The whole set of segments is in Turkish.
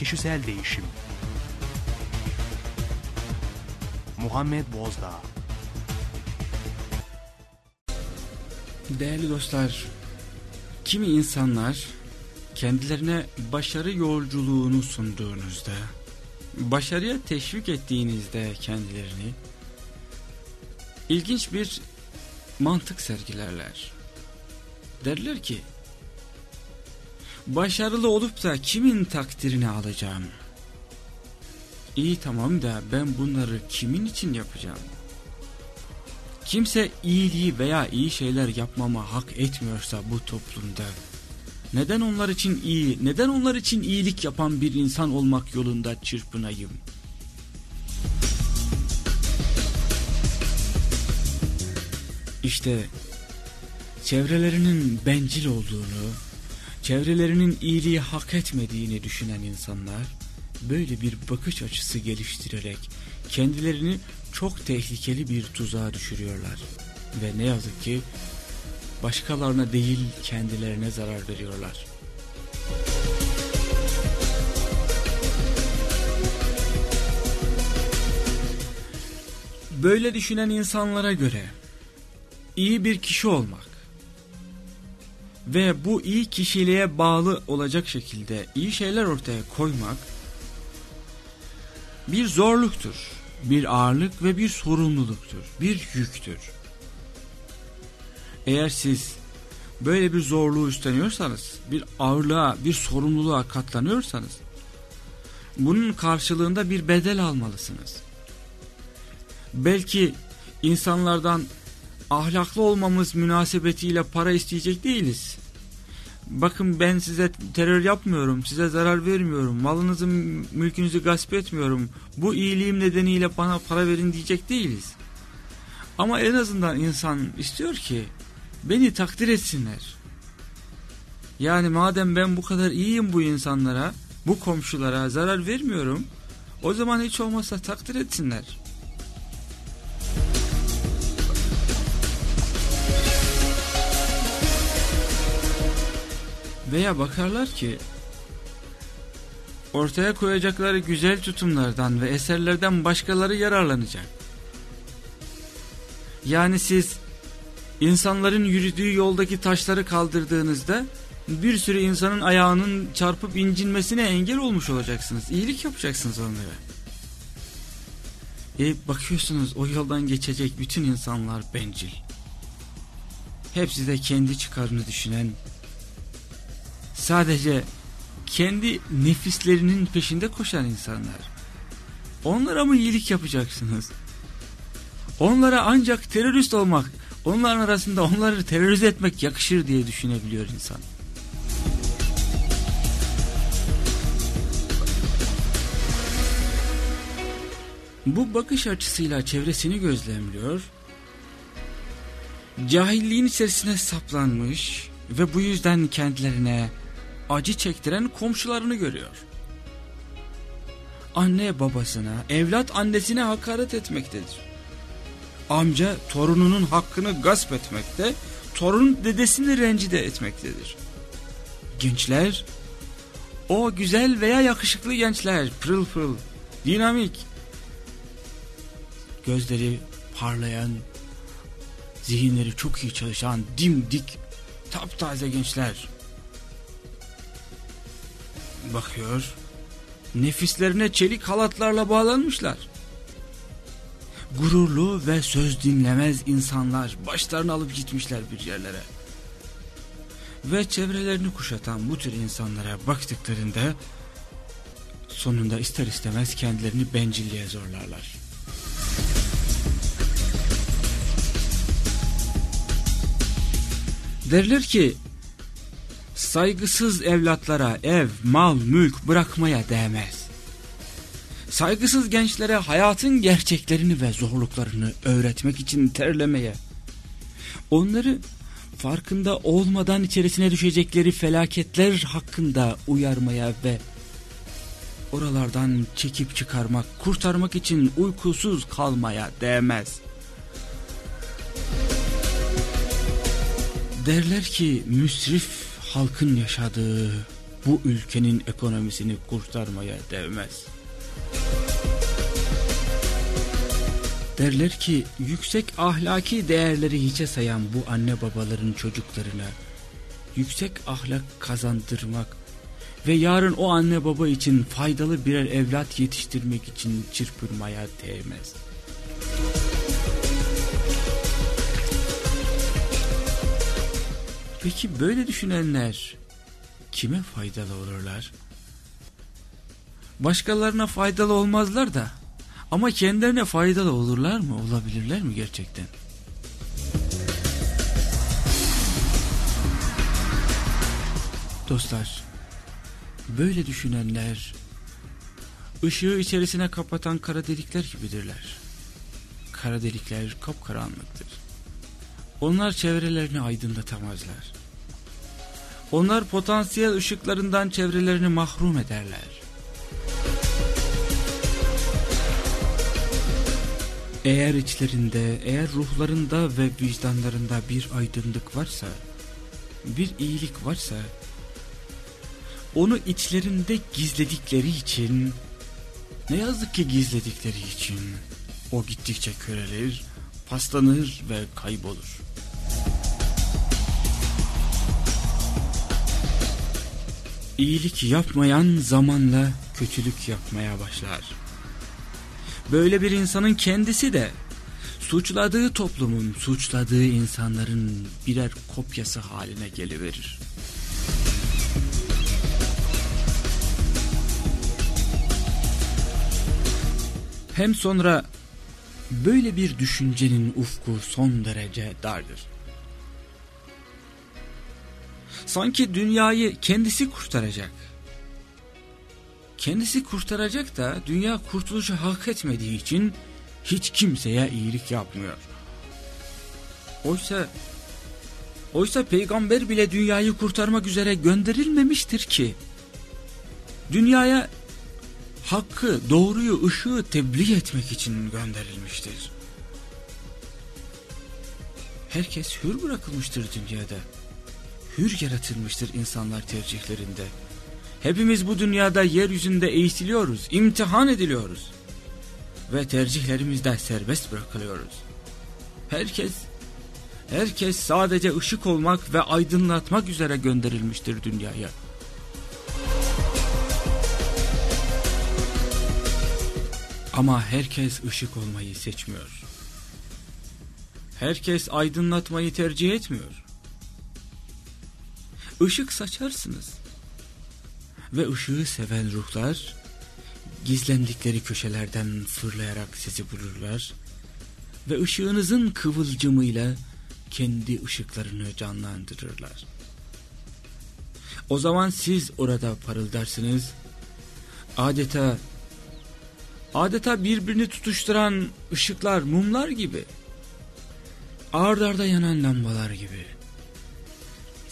kişisel değişim. Muhammed Bozdağ Değerli dostlar, kimi insanlar kendilerine başarı yolculuğunu sunduğunuzda, başarıya teşvik ettiğinizde kendilerini ilginç bir mantık sergilerler. Derler ki, başarılı olup da kimin takdirini alacağım? İyi tamam da ben bunları kimin için yapacağım? Kimse iyiliği veya iyi şeyler yapmama hak etmiyorsa bu toplumda neden onlar için iyi, neden onlar için iyilik yapan bir insan olmak yolunda çırpınayım? İşte çevrelerinin bencil olduğunu, çevrelerinin iyiliği hak etmediğini düşünen insanlar böyle bir bakış açısı geliştirerek kendilerini çok tehlikeli bir tuzağa düşürüyorlar. Ve ne yazık ki başkalarına değil kendilerine zarar veriyorlar. Böyle düşünen insanlara göre iyi bir kişi olmak ve bu iyi kişiliğe bağlı olacak şekilde iyi şeyler ortaya koymak bir zorluktur, bir ağırlık ve bir sorumluluktur, bir yüktür. Eğer siz böyle bir zorluğu üstleniyorsanız, bir ağırlığa, bir sorumluluğa katlanıyorsanız, bunun karşılığında bir bedel almalısınız. Belki insanlardan ahlaklı olmamız münasebetiyle para isteyecek değiliz. Bakın ben size terör yapmıyorum, size zarar vermiyorum, malınızı mülkünüzü gasp etmiyorum. Bu iyiliğim nedeniyle bana para verin diyecek değiliz. Ama en azından insan istiyor ki beni takdir etsinler. Yani madem ben bu kadar iyiyim bu insanlara, bu komşulara zarar vermiyorum, o zaman hiç olmazsa takdir etsinler. Veya bakarlar ki ortaya koyacakları güzel tutumlardan ve eserlerden başkaları yararlanacak. Yani siz insanların yürüdüğü yoldaki taşları kaldırdığınızda bir sürü insanın ayağının çarpıp incinmesine engel olmuş olacaksınız. İyilik yapacaksınız onlara. E bakıyorsunuz o yoldan geçecek bütün insanlar bencil. Hepsi de kendi çıkarını düşünen, sadece kendi nefislerinin peşinde koşan insanlar. Onlara mı iyilik yapacaksınız? Onlara ancak terörist olmak, onların arasında onları terörize etmek yakışır diye düşünebiliyor insan. Bu bakış açısıyla çevresini gözlemliyor, cahilliğin içerisine saplanmış ve bu yüzden kendilerine acı çektiren komşularını görüyor. Anne babasına, evlat annesine hakaret etmektedir. Amca torununun hakkını gasp etmekte, torun dedesini rencide etmektedir. Gençler, o güzel veya yakışıklı gençler, pırıl pırıl, dinamik, gözleri parlayan, zihinleri çok iyi çalışan, dimdik, taptaze gençler bakıyor. Nefislerine çelik halatlarla bağlanmışlar. Gururlu ve söz dinlemez insanlar başlarını alıp gitmişler bir yerlere. Ve çevrelerini kuşatan bu tür insanlara baktıklarında sonunda ister istemez kendilerini bencilliğe zorlarlar. Derler ki saygısız evlatlara ev, mal, mülk bırakmaya değmez. Saygısız gençlere hayatın gerçeklerini ve zorluklarını öğretmek için terlemeye, onları farkında olmadan içerisine düşecekleri felaketler hakkında uyarmaya ve oralardan çekip çıkarmak, kurtarmak için uykusuz kalmaya değmez. Derler ki müsrif halkın yaşadığı, bu ülkenin ekonomisini kurtarmaya değmez. Derler ki yüksek ahlaki değerleri hiçe sayan bu anne babaların çocuklarına yüksek ahlak kazandırmak ve yarın o anne baba için faydalı birer evlat yetiştirmek için çırpınmaya değmez. Peki böyle düşünenler kime faydalı olurlar? Başkalarına faydalı olmazlar da ama kendilerine faydalı olurlar mı? Olabilirler mi gerçekten? Dostlar, böyle düşünenler ışığı içerisine kapatan kara delikler gibidirler. Kara delikler kapkaranlıktır. Onlar çevrelerini aydınlatamazlar. Onlar potansiyel ışıklarından çevrelerini mahrum ederler. Eğer içlerinde, eğer ruhlarında ve vicdanlarında bir aydınlık varsa, bir iyilik varsa, onu içlerinde gizledikleri için, ne yazık ki gizledikleri için, o gittikçe körelir, paslanır ve kaybolur. İyilik yapmayan zamanla kötülük yapmaya başlar. Böyle bir insanın kendisi de suçladığı toplumun, suçladığı insanların birer kopyası haline geliverir. Hem sonra böyle bir düşüncenin ufku son derece dardır. Sanki dünyayı kendisi kurtaracak. Kendisi kurtaracak da dünya kurtuluşu hak etmediği için hiç kimseye iyilik yapmıyor. Oysa oysa peygamber bile dünyayı kurtarmak üzere gönderilmemiştir ki. Dünyaya hakkı, doğruyu, ışığı tebliğ etmek için gönderilmiştir. Herkes hür bırakılmıştır dünyada. Hür yaratılmıştır insanlar tercihlerinde. Hepimiz bu dünyada yeryüzünde eğitiliyoruz, imtihan ediliyoruz. Ve tercihlerimizde serbest bırakılıyoruz. Herkes, herkes sadece ışık olmak ve aydınlatmak üzere gönderilmiştir dünyaya. Ama herkes ışık olmayı seçmiyor. Herkes aydınlatmayı tercih etmiyor. Işık saçarsınız. Ve ışığı seven ruhlar gizlendikleri köşelerden fırlayarak sizi bulurlar ve ışığınızın kıvılcımıyla kendi ışıklarını canlandırırlar. O zaman siz orada parıldarsınız. Adeta adeta birbirini tutuşturan ışıklar, mumlar gibi. Ard arda yanan lambalar gibi.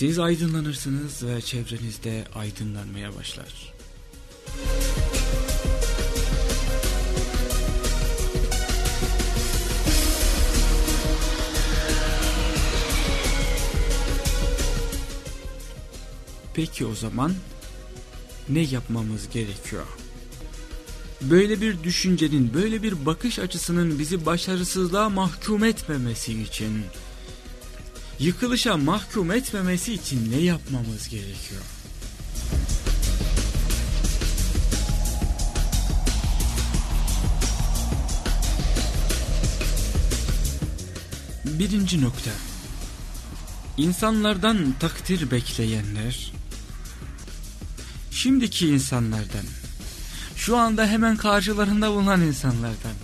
Siz aydınlanırsınız ve çevrenizde aydınlanmaya başlar. Peki o zaman ne yapmamız gerekiyor? Böyle bir düşüncenin, böyle bir bakış açısının bizi başarısızlığa mahkum etmemesi için, yıkılışa mahkum etmemesi için ne yapmamız gerekiyor? Birinci nokta. İnsanlardan takdir bekleyenler, şimdiki insanlardan, şu anda hemen karşılarında bulunan insanlardan,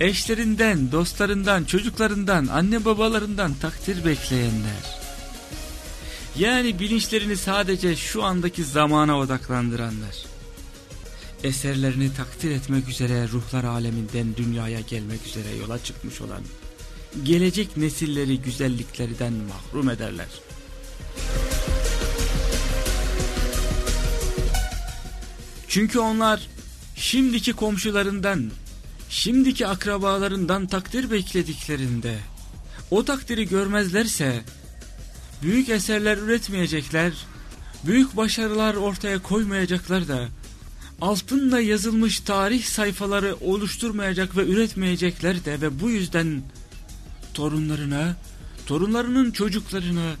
eşlerinden, dostlarından, çocuklarından, anne babalarından takdir bekleyenler, yani bilinçlerini sadece şu andaki zamana odaklandıranlar, eserlerini takdir etmek üzere ruhlar aleminden dünyaya gelmek üzere yola çıkmış olan, gelecek nesilleri güzelliklerden mahrum ederler. Çünkü onlar şimdiki komşularından, şimdiki akrabalarından takdir beklediklerinde, o takdiri görmezlerse, büyük eserler üretmeyecekler, büyük başarılar ortaya koymayacaklar da altınla yazılmış tarih sayfaları oluşturmayacak ve üretmeyecekler de ve bu yüzden torunlarına, torunlarının çocuklarına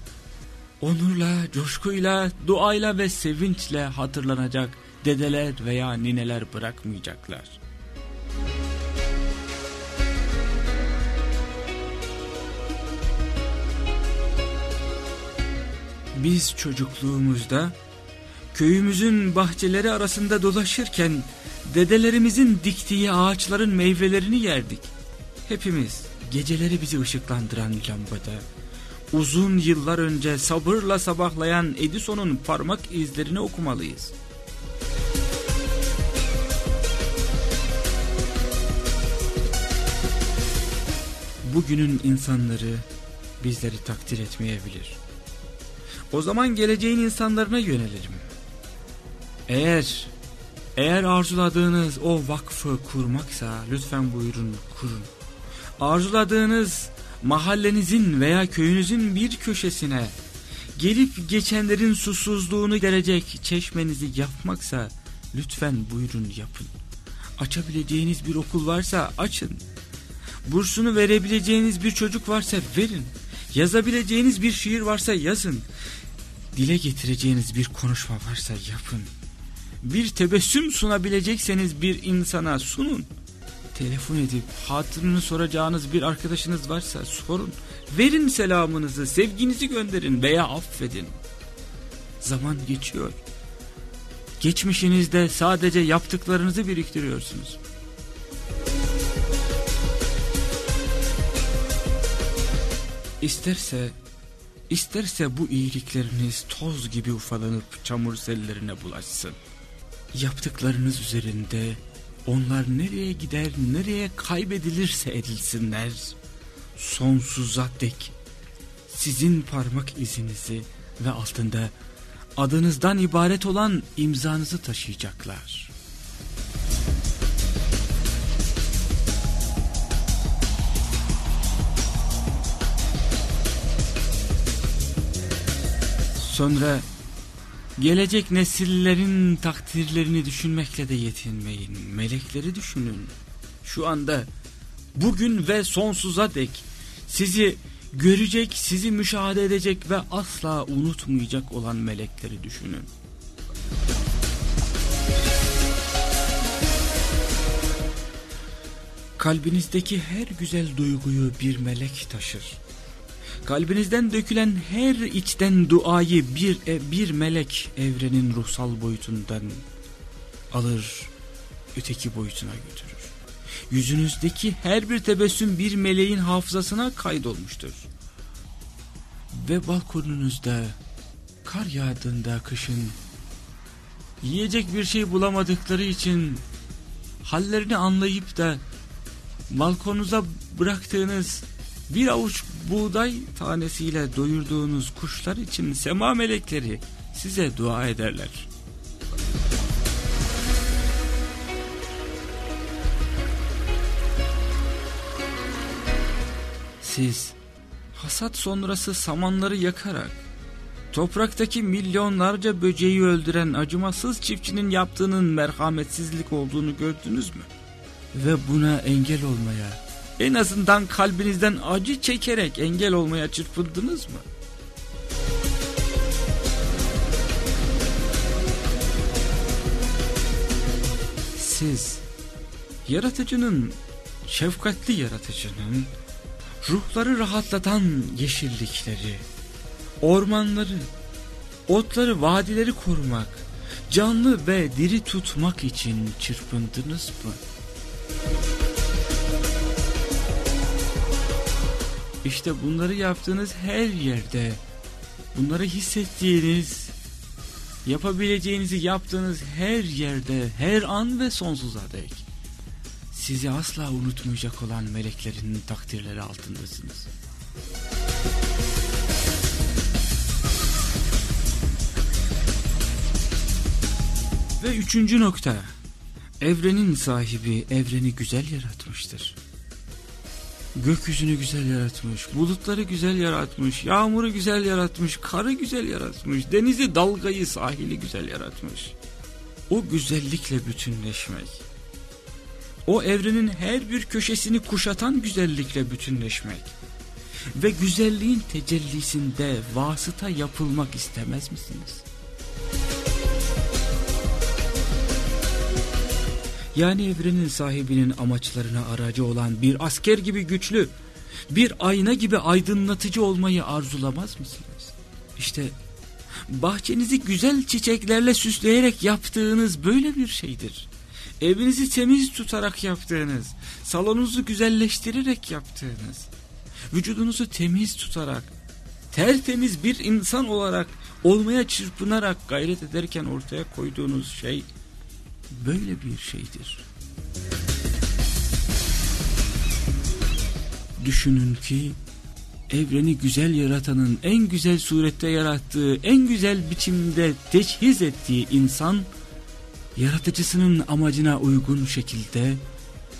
onurla, coşkuyla, duayla ve sevinçle hatırlanacak dedeler veya nineler bırakmayacaklar. Biz çocukluğumuzda köyümüzün bahçeleri arasında dolaşırken dedelerimizin diktiği ağaçların meyvelerini yerdik. Hepimiz geceleri bizi ışıklandıran lambada uzun yıllar önce sabırla sabahlayan Edison'un parmak izlerini okumalıyız. Bugünün insanları bizleri takdir etmeyebilir. O zaman geleceğin insanlarına yönelirim. Eğer eğer arzuladığınız o vakfı kurmaksa lütfen buyurun kurun. Arzuladığınız mahallenizin veya köyünüzün bir köşesine gelip geçenlerin susuzluğunu gelecek çeşmenizi yapmaksa lütfen buyurun yapın. Açabileceğiniz bir okul varsa açın. Bursunu verebileceğiniz bir çocuk varsa verin. Yazabileceğiniz bir şiir varsa yazın. Dile getireceğiniz bir konuşma varsa yapın. Bir tebessüm sunabilecekseniz bir insana sunun. Telefon edip hatırını soracağınız bir arkadaşınız varsa sorun. Verin selamınızı, sevginizi gönderin veya affedin. Zaman geçiyor. Geçmişinizde sadece yaptıklarınızı biriktiriyorsunuz. İsterse, isterse bu iyilikleriniz toz gibi ufalanıp çamur sellerine bulaşsın. Yaptıklarınız üzerinde onlar nereye gider, nereye kaybedilirse edilsinler, sonsuza dek sizin parmak izinizi ve altında adınızdan ibaret olan imzanızı taşıyacaklar. Sonra Gelecek nesillerin takdirlerini düşünmekle de yetinmeyin. Melekleri düşünün. Şu anda, bugün ve sonsuza dek sizi görecek, sizi müşahede edecek ve asla unutmayacak olan melekleri düşünün. Kalbinizdeki her güzel duyguyu bir melek taşır. Kalbinizden dökülen her içten duayı bir, e, bir melek evrenin ruhsal boyutundan alır, öteki boyutuna götürür. Yüzünüzdeki her bir tebessüm bir meleğin hafızasına kaydolmuştur. Ve balkonunuzda kar yağdığında kışın yiyecek bir şey bulamadıkları için hallerini anlayıp da balkonunuza bıraktığınız bir avuç buğday tanesiyle doyurduğunuz kuşlar için sema melekleri size dua ederler. Siz hasat sonrası samanları yakarak topraktaki milyonlarca böceği öldüren acımasız çiftçinin yaptığının merhametsizlik olduğunu gördünüz mü? Ve buna engel olmaya en azından kalbinizden acı çekerek engel olmaya çırpındınız mı? Siz yaratıcının, şefkatli yaratıcının ruhları rahatlatan yeşillikleri, ormanları, otları, vadileri korumak, canlı ve diri tutmak için çırpındınız mı? İşte bunları yaptığınız her yerde, bunları hissettiğiniz, yapabileceğinizi yaptığınız her yerde, her an ve sonsuza dek sizi asla unutmayacak olan meleklerin takdirleri altındasınız. Ve üçüncü nokta, evrenin sahibi evreni güzel yaratmıştır Gökyüzünü güzel yaratmış, bulutları güzel yaratmış, yağmuru güzel yaratmış, karı güzel yaratmış, denizi, dalgayı, sahili güzel yaratmış. O güzellikle bütünleşmek, o evrenin her bir köşesini kuşatan güzellikle bütünleşmek ve güzelliğin tecellisinde vasıta yapılmak istemez misiniz? Yani evrenin sahibinin amaçlarına aracı olan bir asker gibi güçlü, bir ayna gibi aydınlatıcı olmayı arzulamaz mısınız? İşte bahçenizi güzel çiçeklerle süsleyerek yaptığınız böyle bir şeydir. Evinizi temiz tutarak yaptığınız, salonunuzu güzelleştirerek yaptığınız, vücudunuzu temiz tutarak, tertemiz bir insan olarak olmaya çırpınarak gayret ederken ortaya koyduğunuz şey böyle bir şeydir. Düşünün ki evreni güzel yaratanın en güzel surette yarattığı, en güzel biçimde teçhiz ettiği insan yaratıcısının amacına uygun şekilde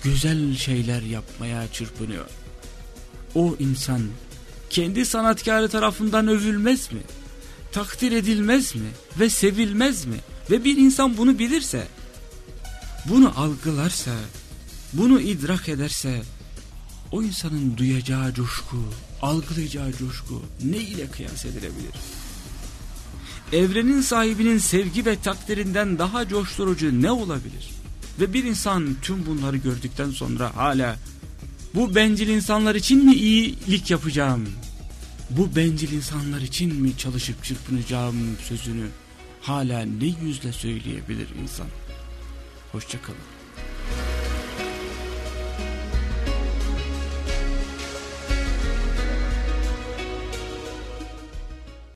güzel şeyler yapmaya çırpınıyor. O insan kendi sanatkarı tarafından övülmez mi? Takdir edilmez mi? Ve sevilmez mi? Ve bir insan bunu bilirse bunu algılarsa, bunu idrak ederse, o insanın duyacağı coşku, algılayacağı coşku ne ile kıyas edilebilir? Evrenin sahibinin sevgi ve takdirinden daha coşturucu ne olabilir? Ve bir insan tüm bunları gördükten sonra hala bu bencil insanlar için mi iyilik yapacağım? Bu bencil insanlar için mi çalışıp çırpınacağım sözünü hala ne yüzle söyleyebilir insan? Hoşçakalın.